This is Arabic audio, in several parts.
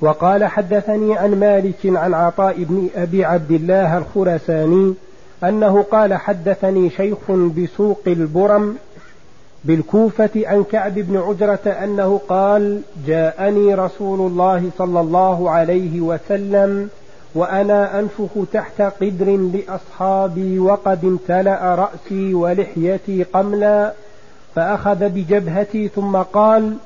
وقال حدثني عن مالك عن عطاء بن أبي عبد الله الخرساني أنه قال حدثني شيخ بسوق البرم بالكوفة عن كعب بن عجرة أنه قال جاءني رسول الله صلى الله عليه وسلم وأنا أنفخ تحت قدر لأصحابي وقد امتلأ رأسي ولحيتي قملا فأخذ بجبهتي ثم قال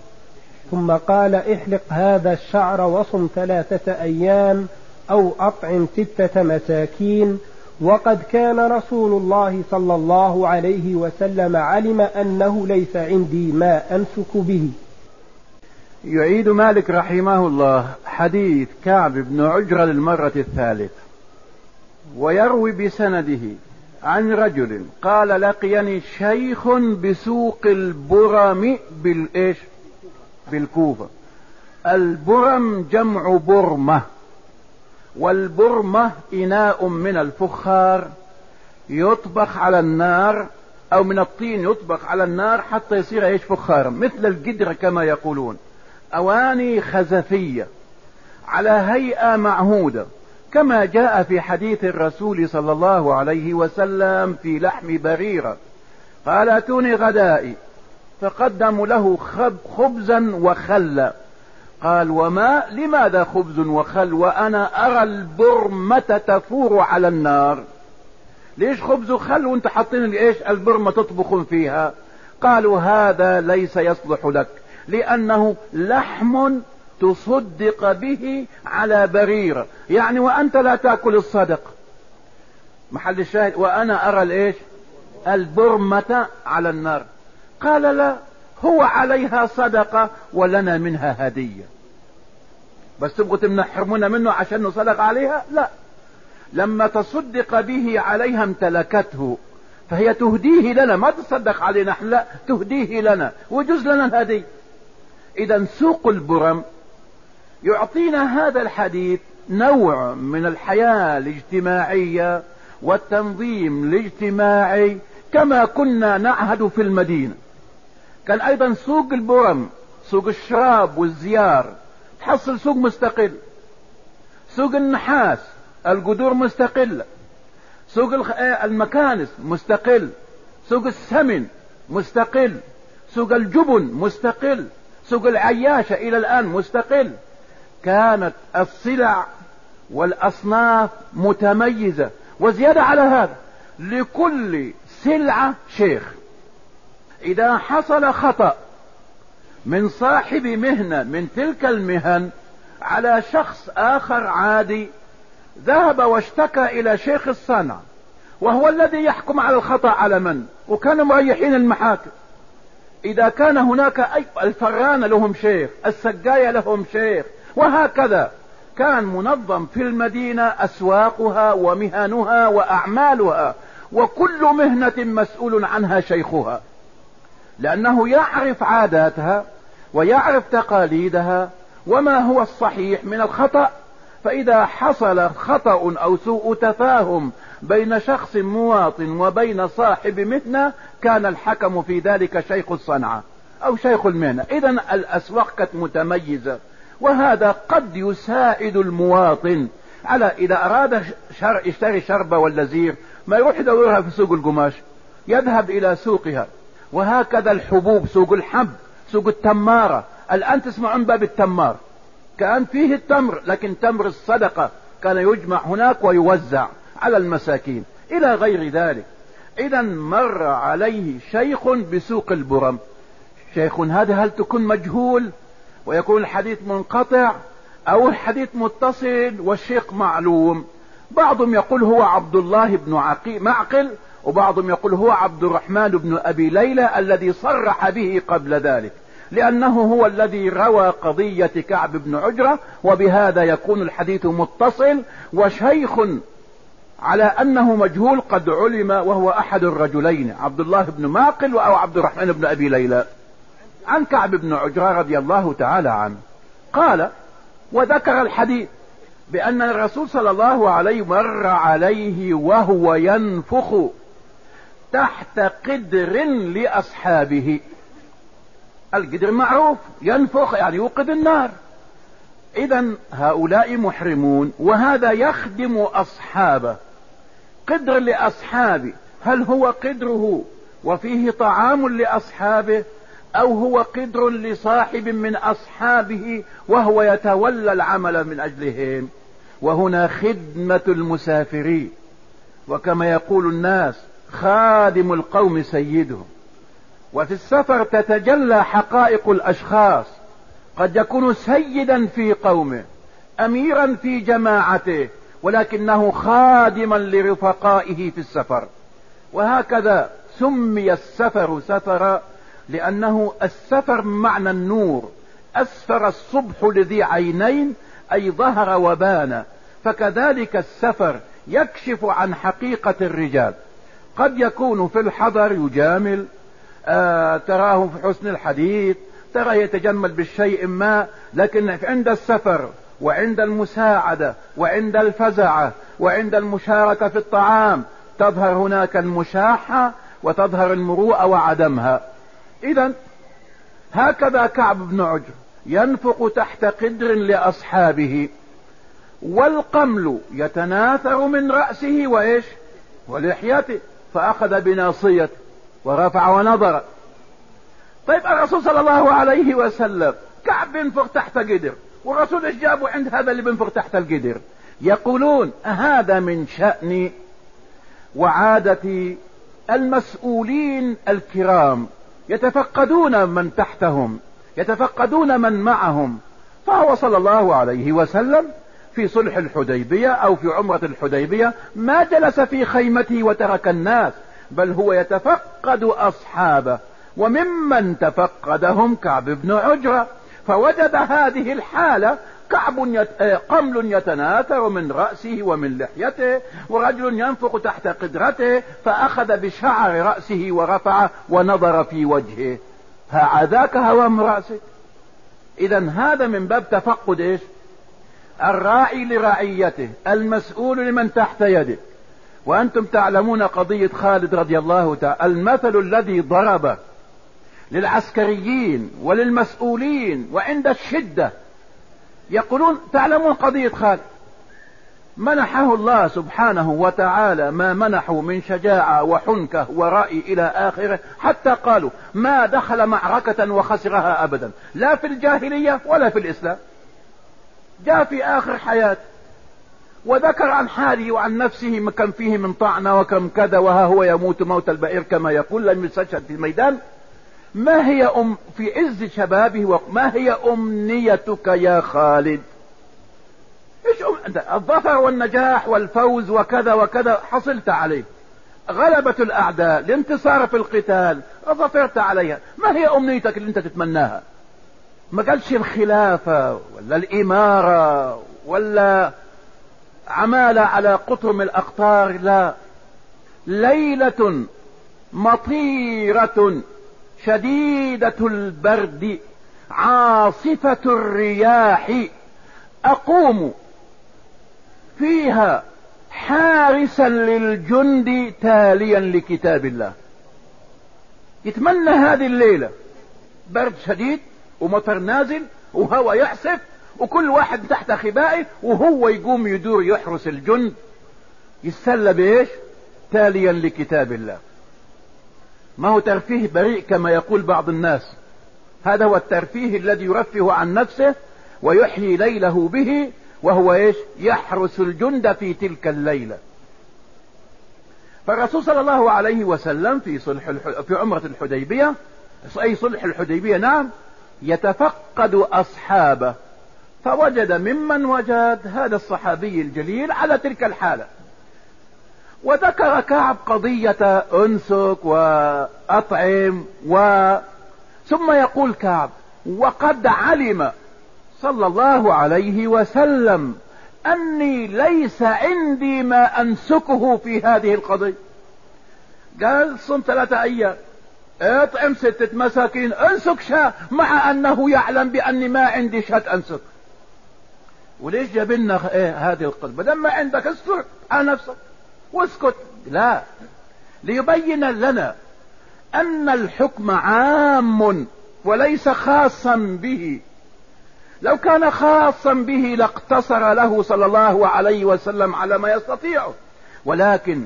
ثم قال احلق هذا الشعر وصم ثلاثة أيام أو أطعم ستة مساكين. وقد كان رسول الله صلى الله عليه وسلم علم أنه ليس عندي ما أمسك به. يعيد مالك رحمه الله حديث كعب بن عجرة للمرة الثالثة ويروي بسنده عن رجل قال لقيني شيخ بسوق البرم بالإيش؟ بالكوفة. البرم جمع برمة والبرمة إناء من الفخار يطبخ على النار أو من الطين يطبخ على النار حتى يصير إيش فخارا مثل القدرة كما يقولون. أواني خزفية على هيئة معهودة كما جاء في حديث الرسول صلى الله عليه وسلم في لحم بريرة. قال أتوني غدائي. فقدموا له خبزا وخلا قال وما لماذا خبز وخل؟ وأنا أرى البرمة تفور على النار. ليش خبز وخل؟ وأنت حاطين إيش البرمة تطبخون فيها. قالوا هذا ليس يصلح لك لأنه لحم تصدق به على بريرة يعني وأنت لا تأكل الصدق. محل الشاهد وأنا أرى الإيش؟ البرمة على النار. قال لا هو عليها صدقة ولنا منها هدية. بس تبغوا تمنحرمونا منه عشان نصدق عليها؟ لا. لما تصدق به عليها امتلكته فهي تهديه لنا. ما تصدق علينا إحنا لا تهديه لنا. ويجوز لنا الهدي. إذا سوق البرم يعطينا هذا الحديث نوع من الحياة الاجتماعية والتنظيم الاجتماعي كما كنا نعهد في المدينة. كان أيضا سوق البرم سوق الشراب والزيار تحصل سوق مستقل. سوق النحاس القدور مستقلة سوق المكانس مستقل. سوق السمن مستقل. سوق الجبن مستقل. سوق العياشة إلى الآن مستقل. كانت السلع والأصناف متميزة. وزيادة على هذا لكل سلعة شيخ. إذا حصل خطأ من صاحب مهنة من تلك المهن على شخص آخر عادي ذهب واشتكى إلى شيخ الصنعة وهو الذي يحكم على الخطأ على من؟ وكانوا مريحين المحاكم. إذا كان هناك اي الفران لهم شيخ السقاية لهم شيخ وهكذا. كان منظم في المدينة أسواقها ومهنها وأعمالها وكل مهنة مسؤول عنها شيخها. لأنه يعرف عاداتها ويعرف تقاليدها وما هو الصحيح من الخطأ. فإذا حصل خطأ أو سوء تفاهم بين شخص مواطن وبين صاحب مهنة كان الحكم في ذلك شيخ الصنعة أو شيخ المهنة. اذا الأسواق كانت متميزة وهذا قد يساعد المواطن على إذا أراد شر يشتري شربة ولا زير ما يروح يدورها في سوق القماش يذهب إلى سوقها. وهكذا الحبوب سوق الحب سوق التمارة. الآن تسمعون باب التمار. كان فيه التمر لكن تمر الصدقة كان يجمع هناك ويوزع على المساكين. إلى غير ذلك. اذا مر عليه شيخ بسوق البرم. شيخ هذا هل تكون مجهول؟ ويكون الحديث منقطع أو الحديث متصل والشيخ معلوم. بعضهم يقول هو عبد الله بن معقل وبعضهم يقول هو عبد الرحمن بن أبي ليلى الذي صرح به قبل ذلك لأنه هو الذي روى قضية كعب بن عجرة وبهذا يكون الحديث متصل وشيخ على أنه مجهول قد علم وهو أحد الرجلين عبد الله بن معقل أو عبد الرحمن بن أبي ليلى. عن كعب بن عجرة رضي الله تعالى عنه قال وذكر الحديث بأن الرسول صلى الله عليه مر عليه وهو ينفخ. تحت قدر لأصحابه. القدر معروف ينفخ يعني يوقد النار. اذا هؤلاء محرمون وهذا يخدم أصحابه. قدر لأصحابه هل هو قدره وفيه طعام لأصحابه أو هو قدر لصاحب من أصحابه وهو يتولى العمل من أجلهم؟ وهنا خدمة المسافرين. وكما يقول الناس خادم القوم سيدهم. وفي السفر تتجلى حقائق الأشخاص. قد يكون سيدا في قومه أميرا في جماعته ولكنه خادما لرفقائه في السفر. وهكذا سمي السفر سفرا لأنه السفر معنى النور. أسفر الصبح لذي عينين أي ظهر وبان. فكذلك السفر يكشف عن حقيقة الرجال. قد يكون في الحضر يجامل آه تراه في حسن الحديث ترى يتجمل بالشيء ما لكن عند السفر وعند المساعدة وعند الفزعة وعند المشاركة في الطعام تظهر هناك المشاحة وتظهر المروءة وعدمها. إذا هكذا كعب بن عجر ينفق تحت قدر لأصحابه والقمل يتناثر من رأسه وإيش؟ ولحيته. فأخذ بناصيته ورفع ونظر. طيب الرسول صلى الله عليه وسلم كعب بينفق تحت قدر والرسول إيش جابه عند هذا اللي بينفق تحت القدر يقولون هذا من شأن وعادة المسؤولين الكرام. يتفقدون من تحتهم يتفقدون من معهم. فهو صلى الله عليه وسلم في صلح الحديبية أو في عمرة الحديبية ما جلس في خيمته وترك الناس بل هو يتفقد أصحابه وممن تفقدهم كعب بن عجرة. فوجد هذه الحالة كعب يت... آه، قمل يتناثر من رأسه ومن لحيته ورجل ينفق تحت قدرته فأخذ بشعر رأسه ورفعه ونظر في وجهه. هذاك هوام رأسك؟ إذا هذا من باب تفقد إيش؟ الراعي لرعيته المسؤول لمن تحت يده. وأنتم تعلمون قضية خالد رضي الله تعالى المثل الذي ضرب للعسكريين وللمسؤولين وعند الشدة. يقولون تعلمون قضية خالد؟ منحه الله سبحانه وتعالى ما منحه من شجاعة وحنكة ورأي إلى آخره حتى قالوا ما دخل معركة وخسرها أبدا لا في الجاهلية ولا في الإسلام. جاء في آخر حياته وذكر عن حاله وعن نفسه كم فيه من طعنة وكم كذا وها هو يموت موت البئر كما يقول لم يستشهد في الميدان. ما هي أم في عز شبابه ما هي أمنيتك يا خالد؟ إيش أم... الظفر والنجاح والفوز وكذا وكذا حصلت عليه. غلبة الأعداء الانتصار في القتال ظفرت عليها. ما هي أمنيتك اللي أنت تتمناها؟ ما قالش الخلافة ولا الإمارة ولا عمالة على قطرم الأقطار لا. ليلة مطيرة شديدة البرد عاصفة الرياح أقوم فيها حارسا للجند تاليا لكتاب الله. يتمنى هذه الليلة برد شديد ومطر نازل وهوى يعسف وكل واحد تحت خبائه وهو يقوم يدور يحرس الجند. يتسلى بإيش؟ تاليا لكتاب الله. ما هو ترفيه بريء كما يقول بعض الناس. هذا هو الترفيه الذي يرفه عن نفسه ويحيي ليله به وهو إيش؟ يحرس الجند في تلك الليلة. فالرسول صلى الله عليه وسلم في صلح. في عمرة الحديبية أي صلح الحديبية نعم يتفقد أصحابه فوجد ممن وجد هذا الصحابي الجليل على تلك الحالة. وذكر كعب قضية أنسك وأطعم و ثم يقول كعب وقد علم صلى الله عليه وسلم أني ليس عندي ما أنسكه في هذه القضية. قال صم ثلاثة أيام. اطعم ستة مساكين أنسك شاة مع أنه يعلم بأني ما عندي شاة أنسك. وليش جاب لنا إيه هذه القضية لما عندك استر على نفسك. واسكت. لا. ليبين لنا أن الحكم عام وليس خاصا به. لو كان خاصا به لاقتصر له صلى الله عليه وسلم على ما يستطيعه. ولكن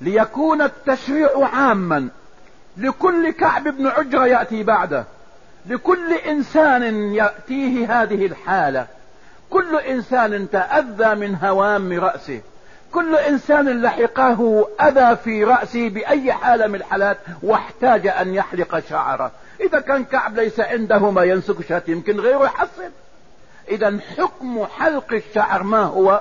ليكون التشريع عاما لكل كعب بن عجرة يأتي بعده. لكل إنسان يأتيه هذه الحالة. كل إنسان تأذى من هوام رأسه. كل إنسان لحقه أذى في رأسه بأي حالة من الحالات واحتاج أن يحلق شعره. إذا كان كعب ليس عنده ما ينسك شات يمكن غيره يحصل إذا حكم حلق الشعر ما هو؟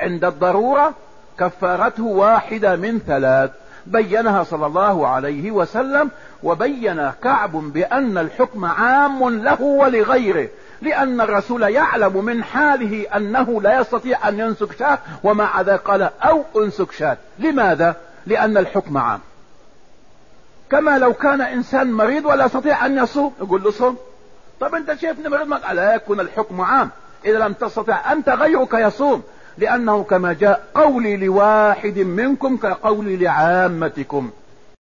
عند الضرورة كفارته واحدة من ثلاث. بينها صلى الله عليه وسلم وبين كعب بأن الحكم عام له ولغيره لأن الرسول يعلم من حاله أنه لا يستطيع أن ينسك شاة ومع ذلك قال أو أنسك شاة. لماذا؟ لأن الحكم عام. كما لو كان إنسان مريض ولا يستطيع أن يصوم يقول له صوم. طب أنت شايفني مريض؟ ما لا يكون الحكم عام. إذا لم تستطع أنت غيرك يصوم. لأنه كما جاء قولي لواحد منكم كقولي لعامتكم.